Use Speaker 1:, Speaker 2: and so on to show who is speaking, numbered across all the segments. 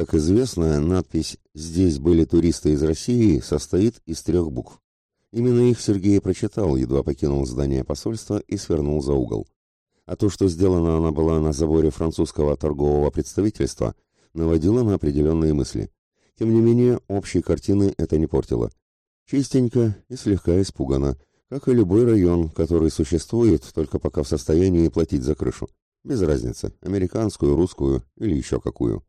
Speaker 1: Как известно, надпись «Здесь были туристы из России» состоит из трех букв. Именно их Сергей прочитал, едва покинул здание посольства и свернул за угол. А то, что сделано она была на заборе французского торгового представительства, наводило на определенные мысли. Тем не менее, общей картины это не портило. Чистенько и слегка испуганно, как и любой район, который существует только пока в состоянии платить за крышу. Без разницы, американскую, русскую или еще какую.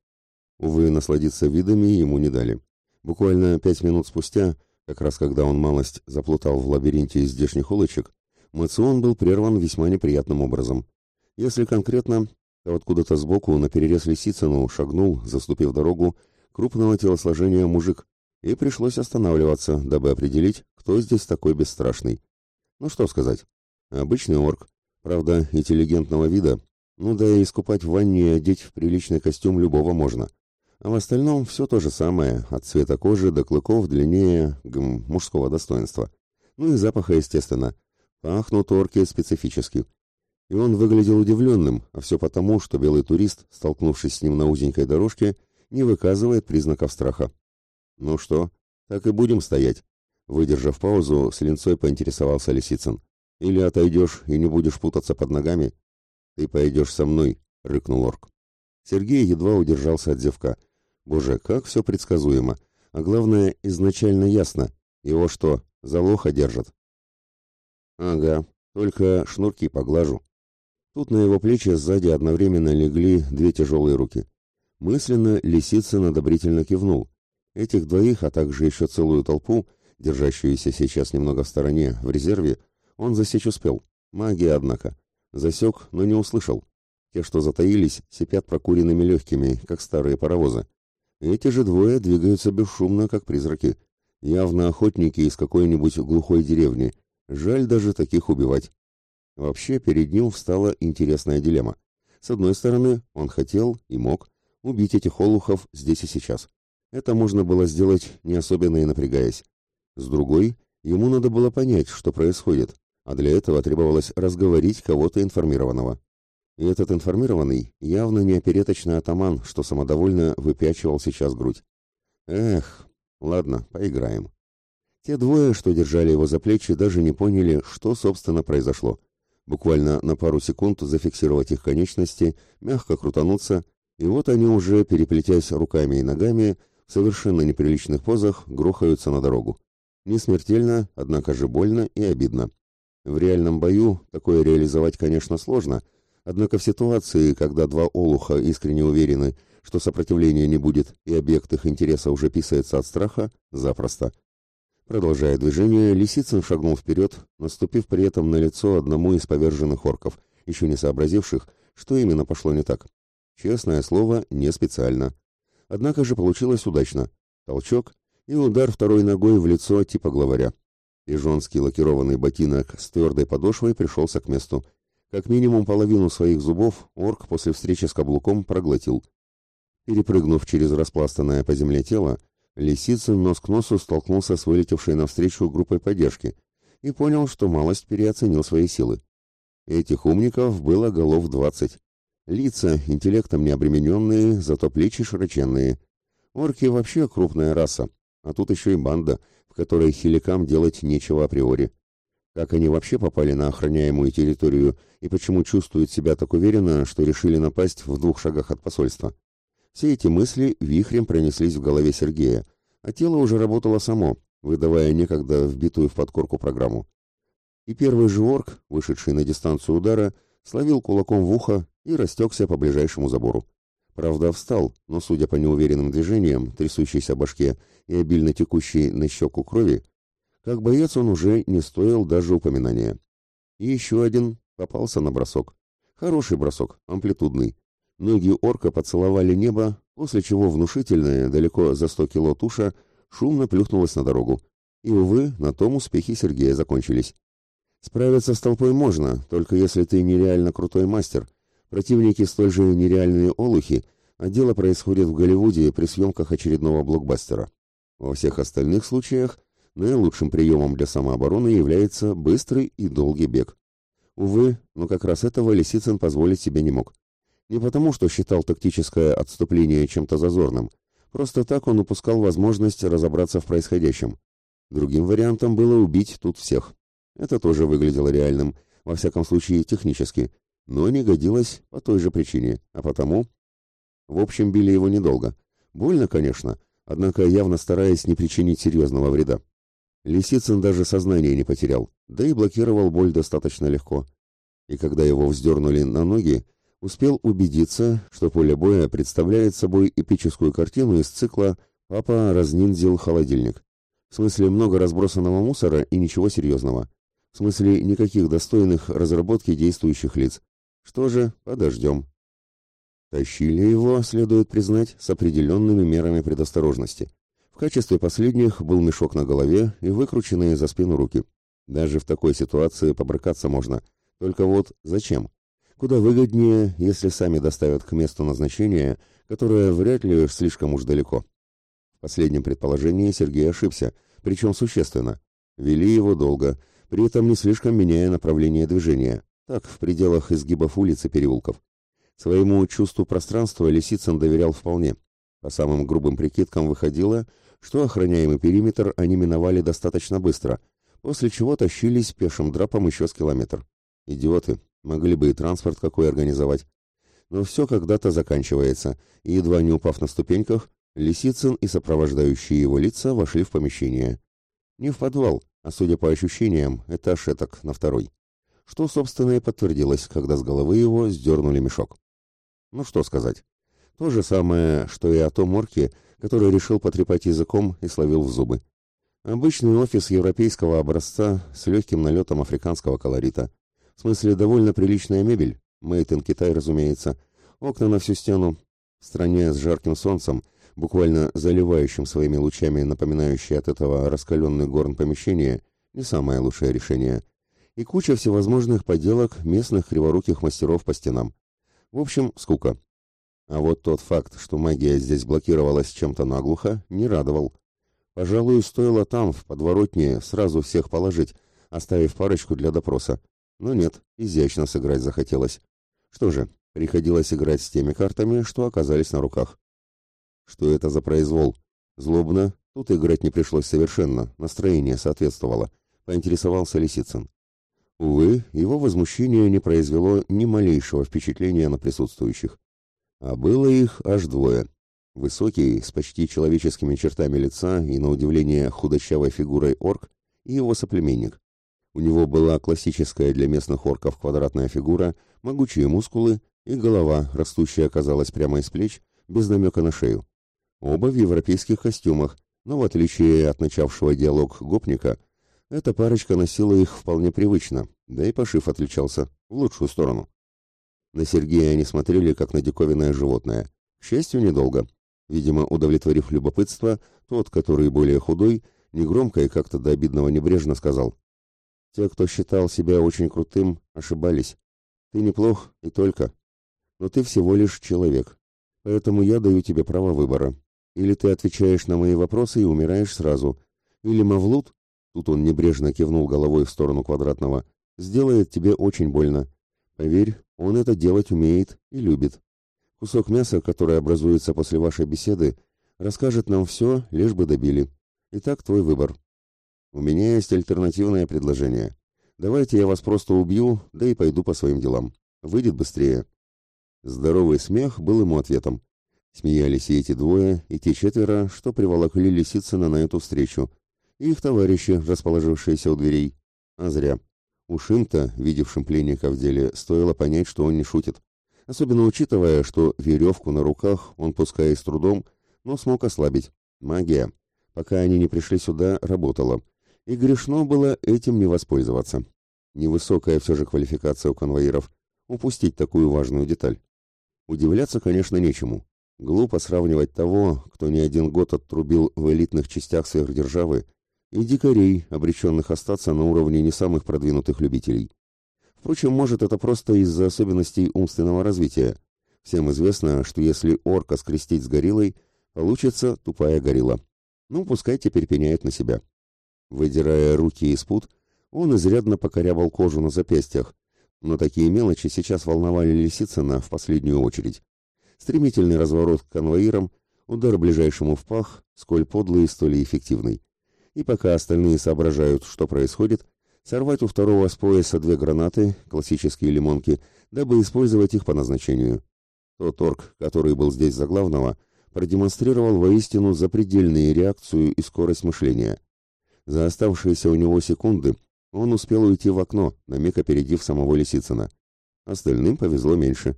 Speaker 1: Увы, насладиться видами ему не дали. Буквально пять минут спустя, как раз когда он малость заплутал в лабиринте из здешних улочек, мацион был прерван весьма неприятным образом. Если конкретно, то откуда-то сбоку на перерез Лисицыну шагнул, заступив дорогу, крупного телосложения мужик, и пришлось останавливаться, дабы определить, кто здесь такой бесстрашный. Ну что сказать, обычный орк, правда, интеллигентного вида, ну да и искупать в ванне и одеть в приличный костюм любого можно. А в остальном все то же самое, от цвета кожи до клыков длиннее гм, мужского достоинства. Ну и запаха, естественно. Пахнут орки специфически. И он выглядел удивленным, а все потому, что белый турист, столкнувшись с ним на узенькой дорожке, не выказывает признаков страха. «Ну что, так и будем стоять?» Выдержав паузу, с линцой поинтересовался Лисицын. «Или отойдешь и не будешь путаться под ногами?» «Ты пойдешь со мной», — рыкнул орк. Сергей едва удержался от зевка — Боже, как все предсказуемо. А главное, изначально ясно. Его что, за лоха держат? Ага, только шнурки поглажу. Тут на его плечи сзади одновременно легли две тяжелые руки. Мысленно Лисицын одобрительно кивнул. Этих двоих, а также еще целую толпу, держащуюся сейчас немного в стороне, в резерве, он засечь успел. Магия, однако. Засек, но не услышал. Те, что затаились, сипят прокуренными легкими, как старые паровозы. Эти же двое двигаются бесшумно, как призраки. Явно охотники из какой-нибудь глухой деревни. Жаль даже таких убивать. Вообще, перед ним встала интересная дилемма. С одной стороны, он хотел и мог убить этих олухов здесь и сейчас. Это можно было сделать, не особенно и напрягаясь. С другой, ему надо было понять, что происходит, а для этого требовалось разговорить кого-то информированного. И этот информированный явно не опереточный атаман, что самодовольно выпячивал сейчас грудь. Эх, ладно, поиграем. Те двое, что держали его за плечи, даже не поняли, что, собственно, произошло. Буквально на пару секунд зафиксировать их конечности, мягко крутануться, и вот они уже, переплетясь руками и ногами, в совершенно неприличных позах, грохаются на дорогу. Не смертельно, однако же больно и обидно. В реальном бою такое реализовать, конечно, сложно — Однако в ситуации, когда два олуха искренне уверены, что сопротивления не будет и объект их интереса уже писается от страха, запросто. Продолжая движение, Лисицын шагнул вперед, наступив при этом на лицо одному из поверженных орков, еще не сообразивших, что именно пошло не так. Честное слово, не специально. Однако же получилось удачно. Толчок и удар второй ногой в лицо типа главаря. Пижонский лакированный ботинок с твердой подошвой пришелся к месту, как минимум половину своих зубов орк после встречи с каблуком проглотил. Перепрыгнув через распластанное по земле тело, Лисицын нос к носу столкнулся с вылетевшей навстречу группой поддержки и понял, что малость переоценил свои силы. Этих умников было голов двадцать. Лица, интеллектом не обремененные, зато плечи широченные. Орки вообще крупная раса, а тут еще и банда, в которой хиликам делать нечего априори. Как они вообще попали на охраняемую территорию и почему чувствуют себя так уверенно, что решили напасть в двух шагах от посольства? Все эти мысли вихрем пронеслись в голове Сергея, а тело уже работало само, выдавая некогда вбитую в подкорку программу. И первый же орк, вышедший на дистанцию удара, словил кулаком в ухо и растекся по ближайшему забору. Правда, встал, но, судя по неуверенным движениям, трясущейся башке и обильно текущей на щеку крови, как боец он уже не стоил даже упоминания. И еще один попался на бросок. Хороший бросок, амплитудный. Ноги орка поцеловали небо, после чего внушительная, далеко за сто кило туша, шумно плюхнулась на дорогу. И, увы, на том успехи Сергея закончились. Справиться с толпой можно, только если ты нереально крутой мастер. Противники столь же нереальные олухи, а дело происходит в Голливуде при съемках очередного блокбастера. Во всех остальных случаях наилучшим приемом для самообороны является быстрый и долгий бег. Увы, но как раз этого Лисицын позволить себе не мог. Не потому, что считал тактическое отступление чем-то зазорным, Просто так он упускал возможность разобраться в происходящем. Другим вариантом было убить тут всех. Это тоже выглядело реальным, во всяком случае технически, но не годилось по той же причине, а потому... В общем, били его недолго. Больно, конечно, однако явно стараясь не причинить серьезного вреда. Лисицын даже сознание не потерял, да и блокировал боль достаточно легко. И когда его вздернули на ноги, успел убедиться, что поле боя представляет собой эпическую картину из цикла «Папа разниндзил холодильник». В смысле много разбросанного мусора и ничего серьезного. В смысле никаких достойных разработки действующих лиц. Что же, подождем. Тащили его, следует признать, с определенными мерами предосторожности. Качестве последних был мешок на голове и выкрученные за спину руки. Даже в такой ситуации побрыкаться можно. Только вот зачем? Куда выгоднее, если сами доставят к месту назначения, которое вряд ли слишком уж далеко. В последнем предположении Сергей ошибся, причем существенно. Вели его долго, при этом не слишком меняя направление движения, так, в пределах изгибов улиц и переулков. Своему чувству пространства Лисицын доверял вполне. По самым грубым прикидкам выходило, что охраняемый периметр они миновали достаточно быстро, после чего тащились пешим драпом еще с километр. Идиоты, могли бы и транспорт какой организовать. Но все когда-то заканчивается, и, едва не упав на ступеньках, Лисицын и сопровождающие его лица вошли в помещение. Не в подвал, а, судя по ощущениям, этаж этак на второй. Что, собственно, и подтвердилось, когда с головы его сдернули мешок. Ну что сказать. То же самое, что и о том орке, который решил потрепать языком и словил в зубы. Обычный офис европейского образца с легким налетом африканского колорита. В смысле, довольно приличная мебель, made in Китай, разумеется, окна на всю стену. В стране с жарким солнцем, буквально заливающим своими лучами напоминающие от этого раскаленный горн помещение, не самое лучшее решение. И куча всевозможных поделок местных криворуких мастеров по стенам. В общем, скука. А вот тот факт, что магия здесь блокировалась чем-то наглухо, не радовал. Пожалуй, стоило там, в подворотне, сразу всех положить, оставив парочку для допроса. Но нет, изящно сыграть захотелось. Что же, приходилось играть с теми картами, что оказались на руках. Что это за произвол? Злобно, тут играть не пришлось совершенно, настроение соответствовало, поинтересовался Лисицын. Увы, его возмущение не произвело ни малейшего впечатления на присутствующих. А было их аж двое. Высокий, с почти человеческими чертами лица и, на удивление, худощавой фигурой орк, и его соплеменник. У него была классическая для местных орков квадратная фигура, могучие мускулы и голова, растущая, казалось, прямо из плеч, без намека на шею. Оба в европейских костюмах, но в отличие от начавшего диалог гопника, эта парочка носила их вполне привычно, да и пошив отличался, в лучшую сторону. На Сергея они смотрели, как на диковинное животное. К счастью, недолго. Видимо, удовлетворив любопытство, тот, который более худой, негромко и как-то до обидного небрежно сказал. «Те, кто считал себя очень крутым, ошибались. Ты неплох, и только. Но ты всего лишь человек. Поэтому я даю тебе право выбора. Или ты отвечаешь на мои вопросы и умираешь сразу. Или Мавлуд Тут он небрежно кивнул головой в сторону квадратного. «Сделает тебе очень больно. Поверь, он это делать умеет и любит. Кусок мяса, который образуется после вашей беседы, расскажет нам все, лишь бы добили. Итак, твой выбор. У меня есть альтернативное предложение. Давайте я вас просто убью, да и пойду по своим делам. Выйдет быстрее». Здоровый смех был ему ответом. Смеялись и эти двое, и те четверо, что приволокли Лисицына на эту встречу, и их товарищи, расположившиеся у дверей. А зря. Ушим-то, видевшим пленника в деле, стоило понять, что он не шутит. Особенно учитывая, что веревку на руках он, пускай и с трудом, но смог ослабить. Магия. Пока они не пришли сюда, работала. И грешно было этим не воспользоваться. Невысокая все же квалификация у конвоиров. Упустить такую важную деталь. Удивляться, конечно, нечему. Глупо сравнивать того, кто не один год оттрубил в элитных частях сверхдержавы, и дикарей, обреченных остаться на уровне не самых продвинутых любителей. Впрочем, может, это просто из-за особенностей умственного развития. Всем известно, что если орка скрестить с гориллой, получится тупая горилла. Ну, пускай теперь пеняет на себя. Выдирая руки из пут, он изрядно покорябал кожу на запястьях, но такие мелочи сейчас волновали Лисицына в последнюю очередь. Стремительный разворот к конвоирам, Удар ближайшему в пах, сколь подлый, столь и эффективный. И пока остальные соображают, что происходит, сорвать у второго с пояса две гранаты, классические лимонки, дабы использовать их по назначению. Тот орк, который был здесь за главного, продемонстрировал воистину запредельную реакцию и скорость мышления. За оставшиеся у него секунды он успел уйти в окно, на миг опередив самого Лисицына. Остальным повезло меньше.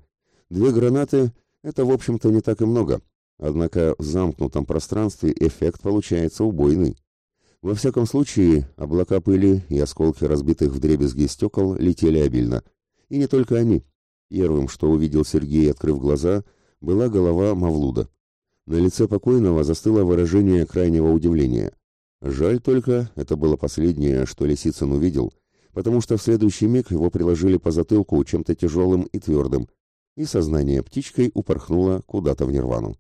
Speaker 1: Две гранаты — это, в общем-то, не так и много, однако в замкнутом пространстве эффект получается убойный. Во всяком случае, облака пыли и осколки разбитых вдребезги стекол летели обильно. И не только они. Первым, что увидел Сергей, открыв глаза, была голова Мавлуда. На лице покойного застыло выражение крайнего удивления. Жаль только, это было последнее, что Лисицын увидел, потому что в следующий миг его приложили по затылку чем-то тяжелым и твердым, и сознание птичкой упорхнуло куда-то в нирвану.